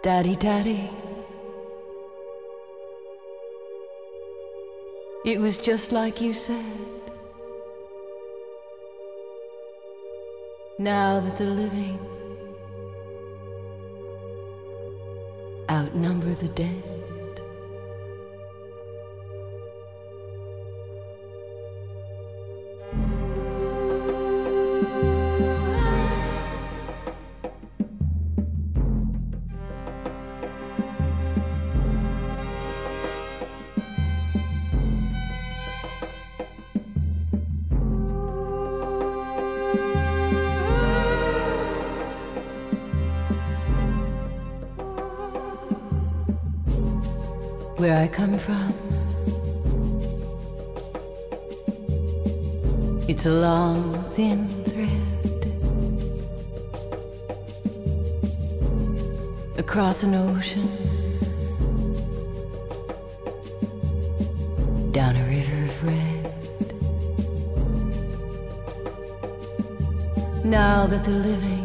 Daddy, Daddy. It was just like you said. Now that the living outnumber the dead. come from. It's a long, thin thread across an ocean, down a river of red. Now that the living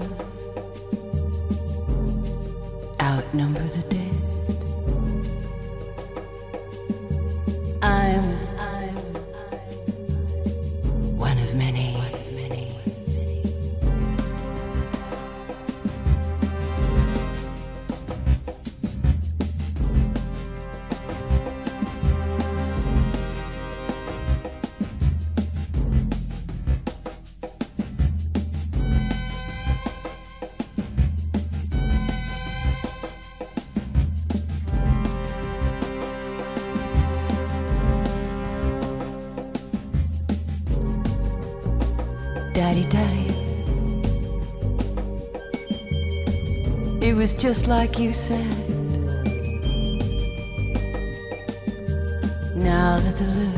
Daddy, It was just like you said. Now that the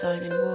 Stone and Wood.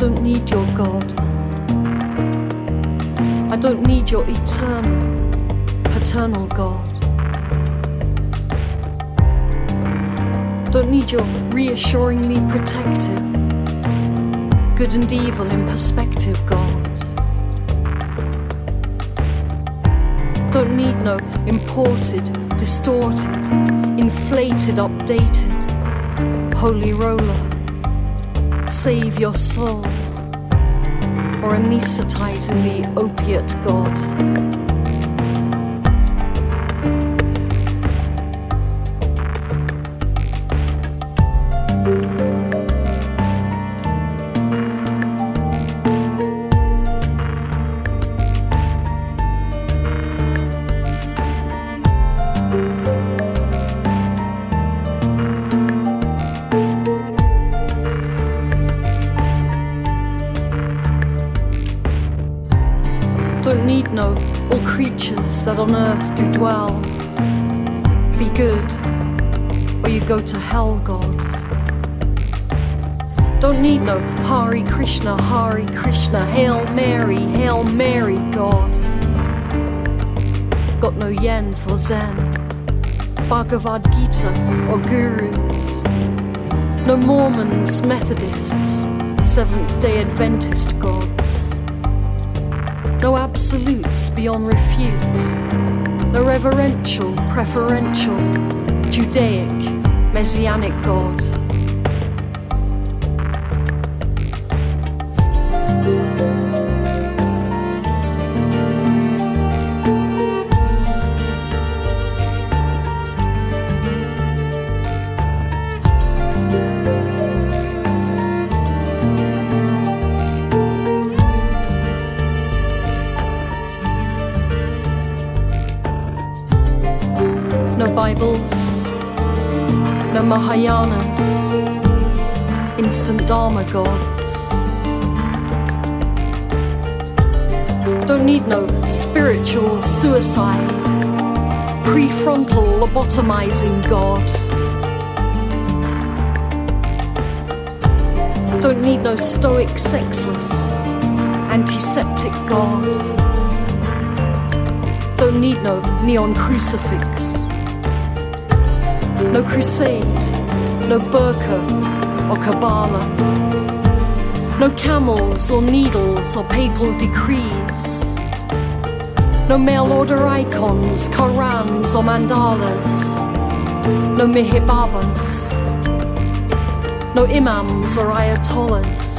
Your god I don't need your eternal, paternal God. Don't need your reassuringly protective, good and evil in perspective, God. Don't need no imported, distorted, inflated, updated, holy roller. Save your soul or anesthetizingly opiate god. Dwell. Be good, or you go to hell, God. Don't need no Hare Krishna, Hare Krishna, Hail Mary, Hail Mary, God. Got no yen for Zen, Bhagavad Gita or gurus. No Mormons, Methodists, Seventh day Adventist gods no absolutes beyond refute, no reverential, preferential, Judaic, messianic God. Mahayanas, instant Dharma gods. Don't need no spiritual suicide, prefrontal lobotomizing God. Don't need no stoic sexless, antiseptic God. Don't need no neon crucifix no crusade, no burqa or Kabbalah, no camels or needles or papal decrees, no mail order icons, Korans or mandalas, no mihibabas, no imams or ayatollahs.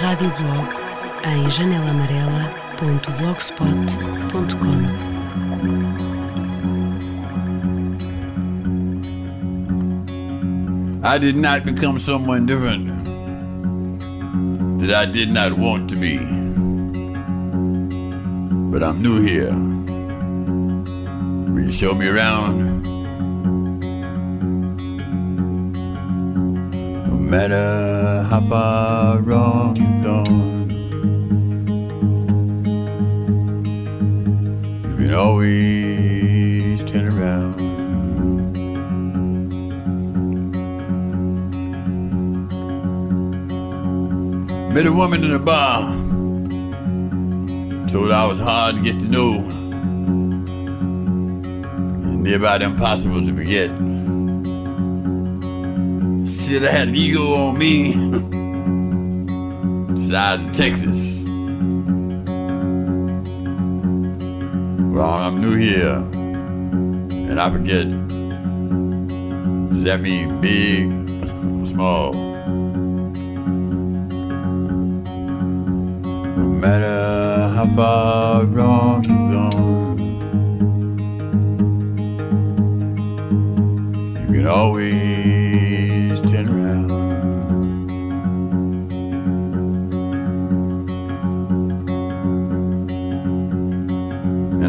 Audioblog em janelaamarela.blogspot.com. I did not become someone different that I did not want to be. But I'm new here. Will you show me around? No matter how far wrong you've gone, you can always turn around. Met a woman in a bar. Told I was hard to get to know. And near about impossible to forget. I had an ego on me. Size of Texas. Well, I'm new here. And I forget. Does that mean big or small? No matter how far wrong you've gone, you can always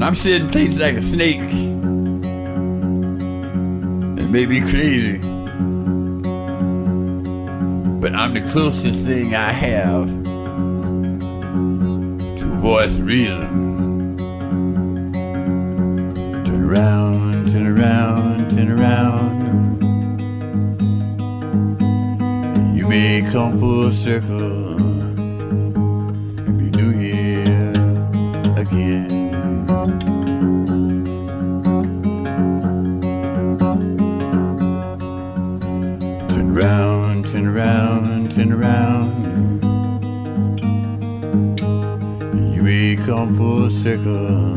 And I'm sitting places like a snake. It may be crazy, but I'm the closest thing I have to voice reason. Turn around, turn around, turn around. You may come full circle turn around. You may come full circle.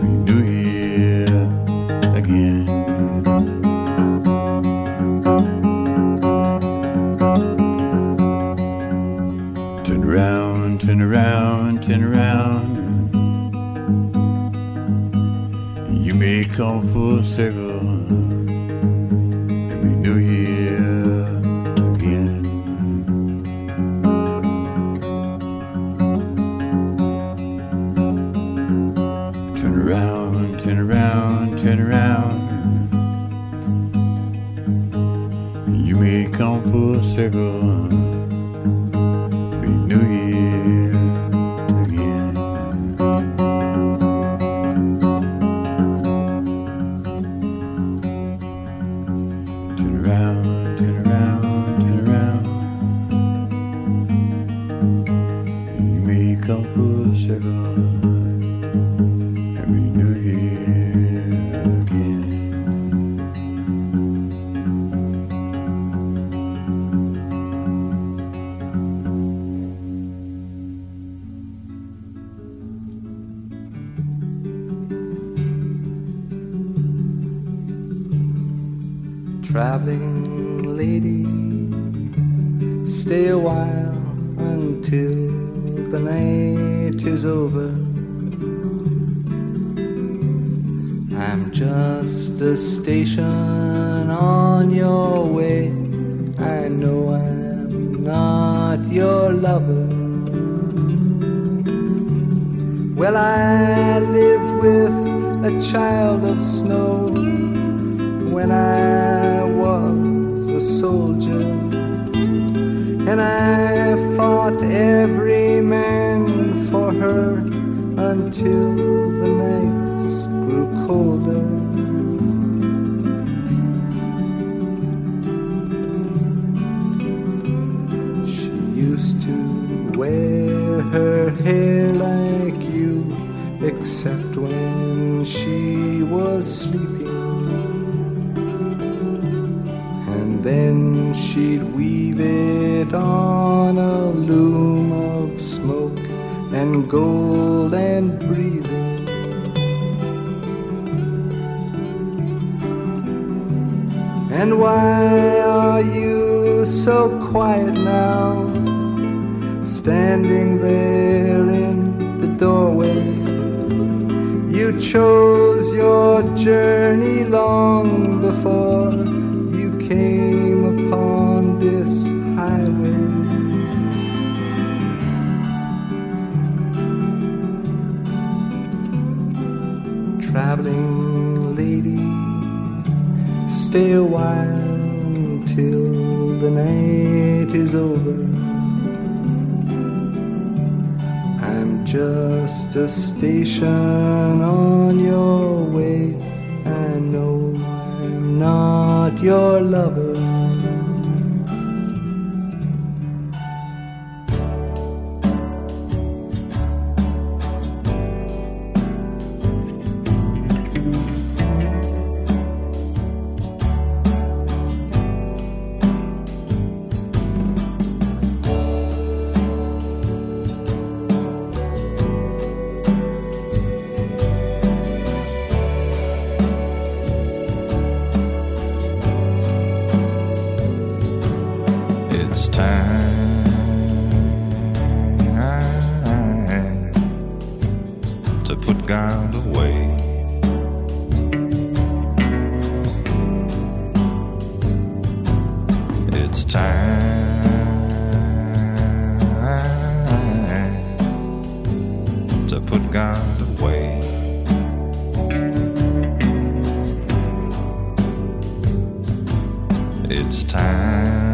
Be new here again. Turn around, turn around, turn around. You may come full circle come full circle and be new here so quiet now, standing there in the doorway. You chose your journey long before you came upon this highway. Traveling lady, stay a while is over. I'm just a station on your way. I know I'm not your lover. it's time.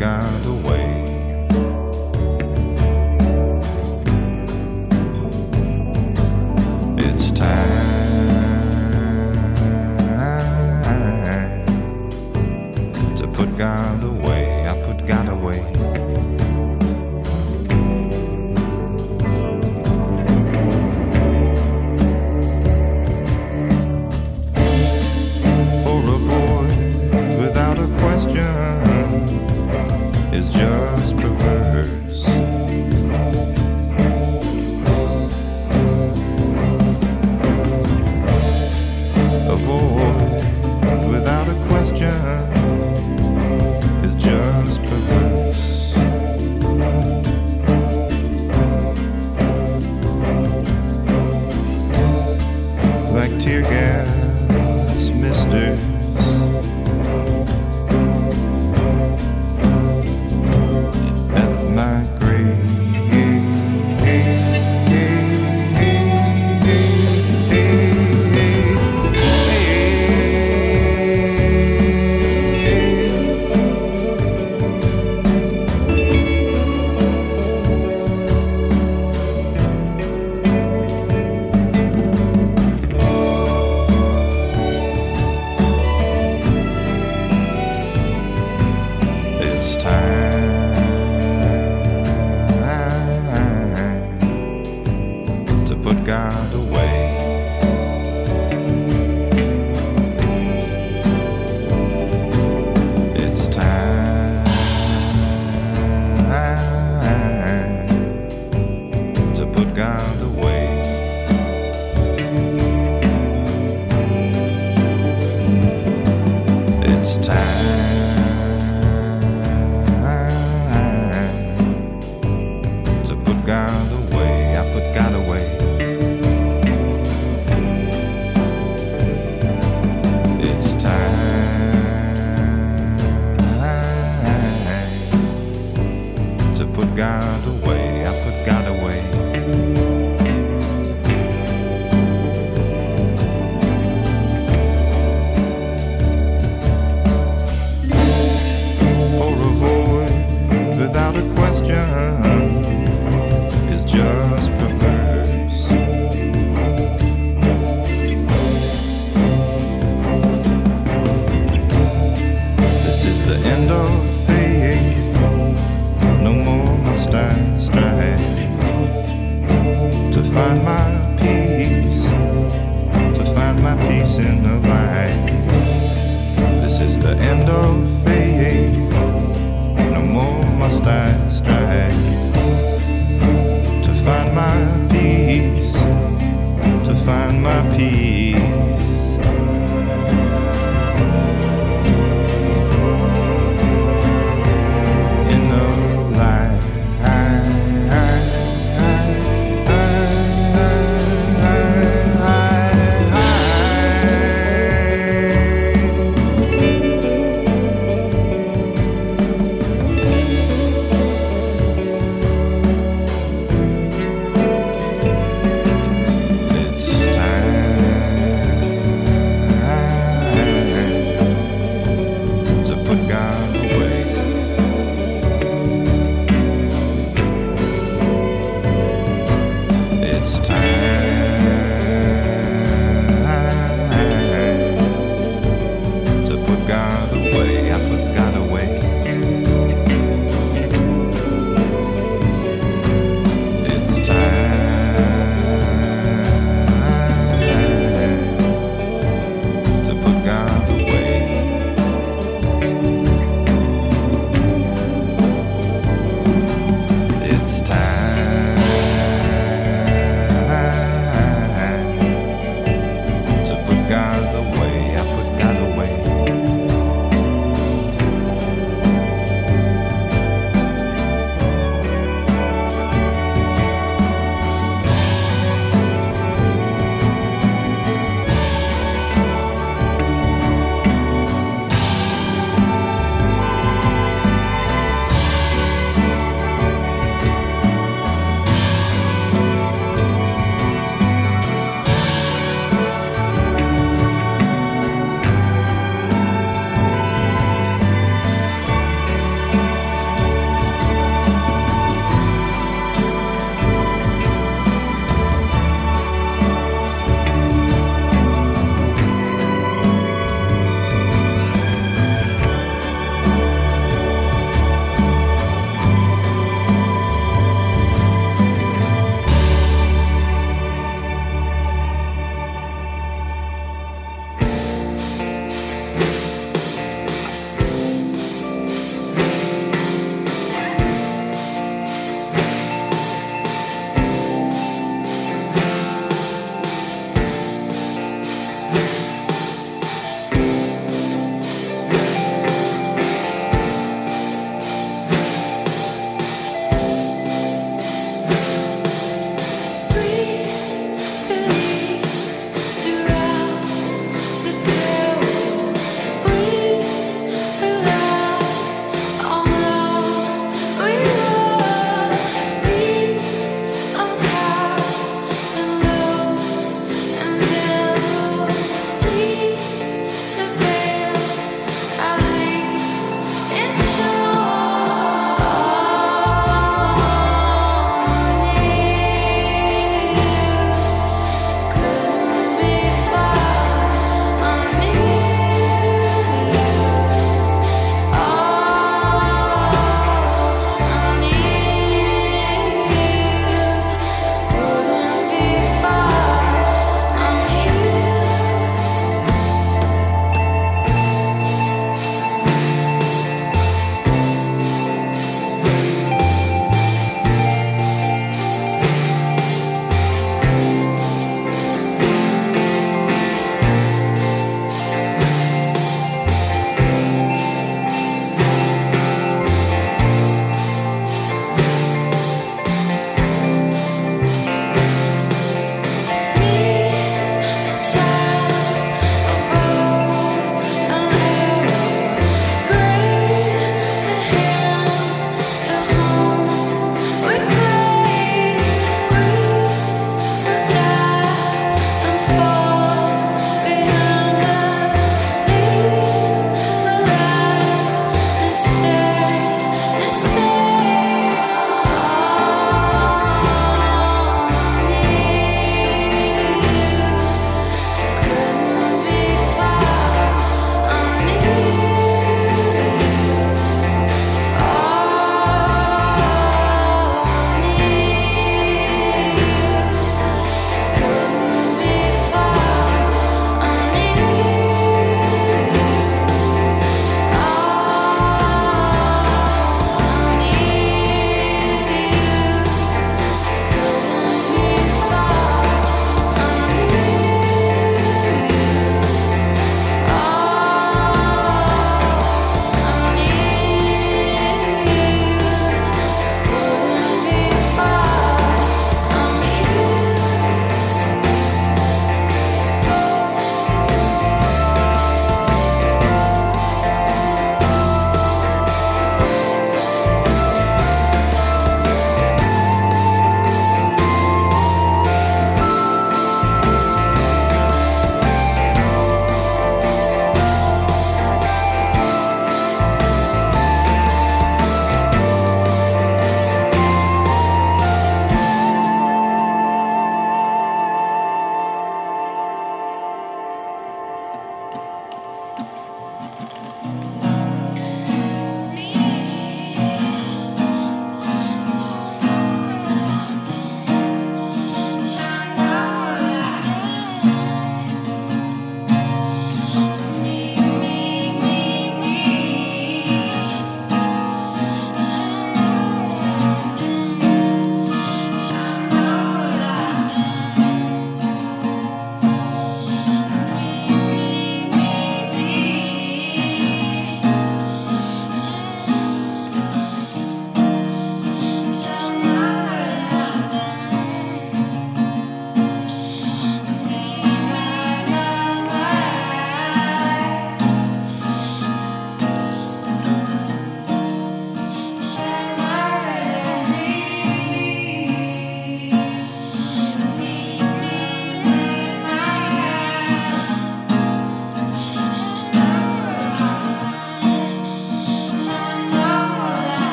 got away.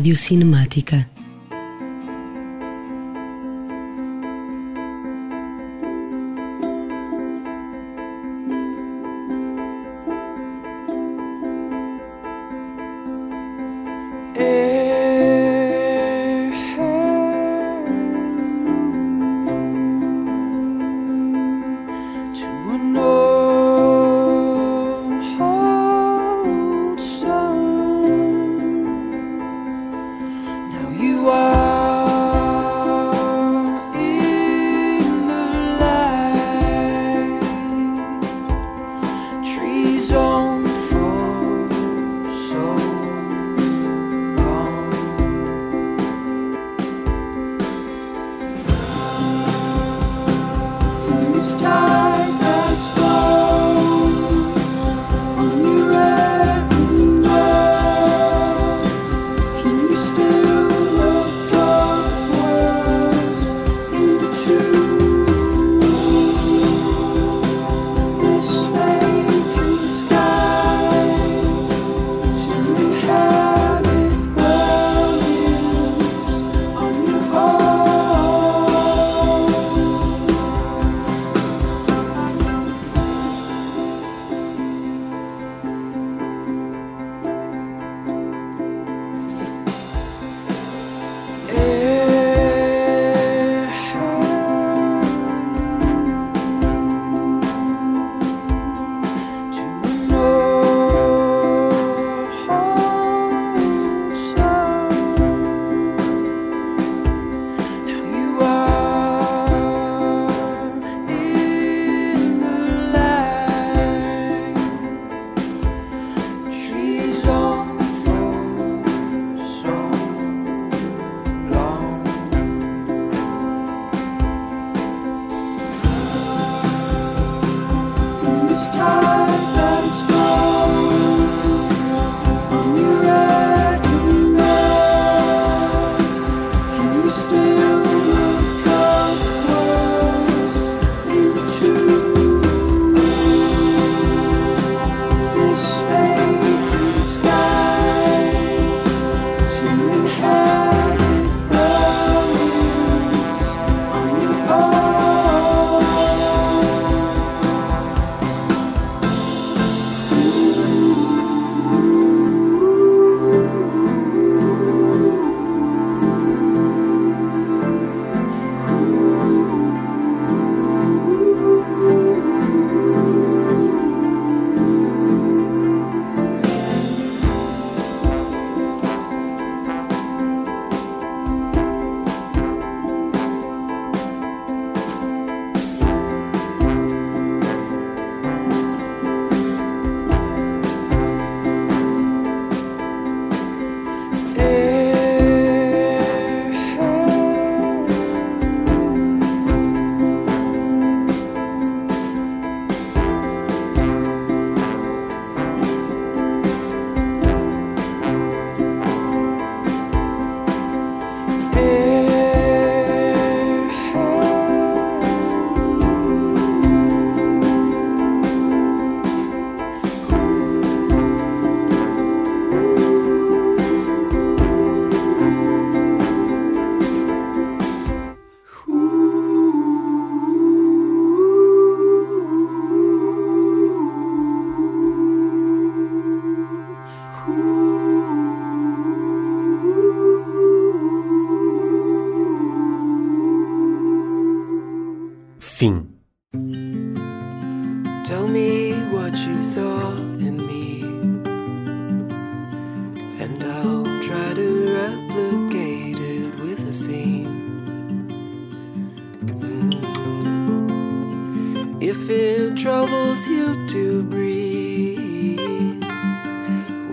Rádio Cinemática.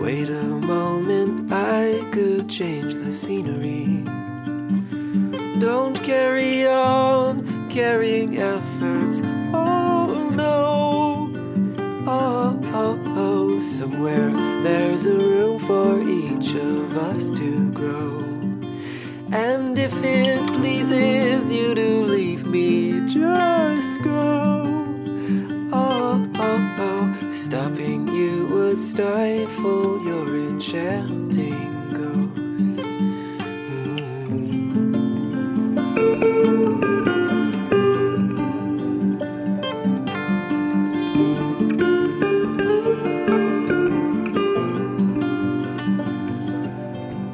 Wait a moment, I could change the scenery. Don't carry on carrying efforts. Oh no. Oh, oh, oh. Somewhere there's a room for each of us to grow. And if it pleases you to leave me, just go. Oh, oh, oh. Stopping stifle your enchanting ghost.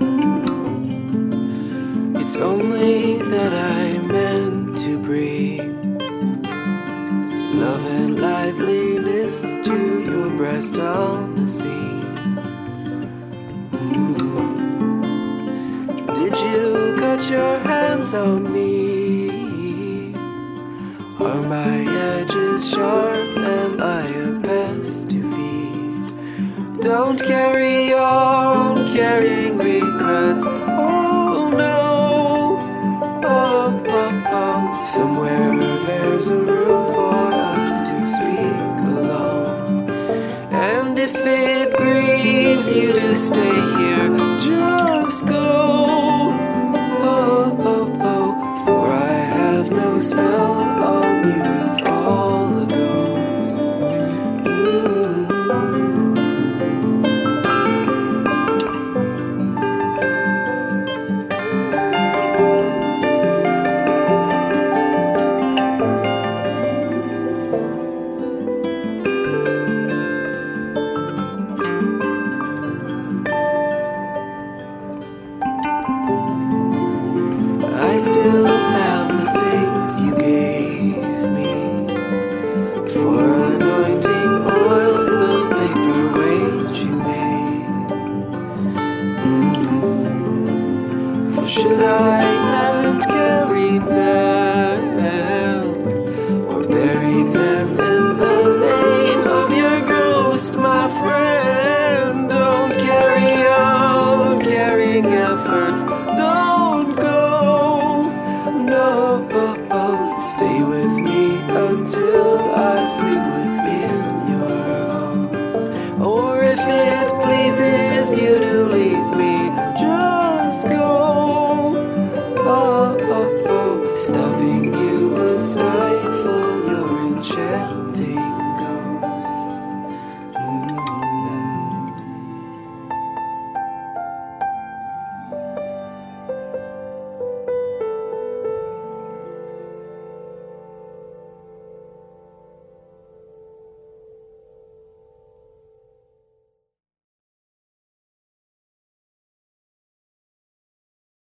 Mm. It's only that I meant to breathe love and liveliness to your breast. On me? Are my edges sharp? Am I a pest to feed? Don't carry on carrying regrets. Oh no. Oh, oh, oh. Somewhere there's a room for us to speak alone. And if it grieves you to stay here, just go. Have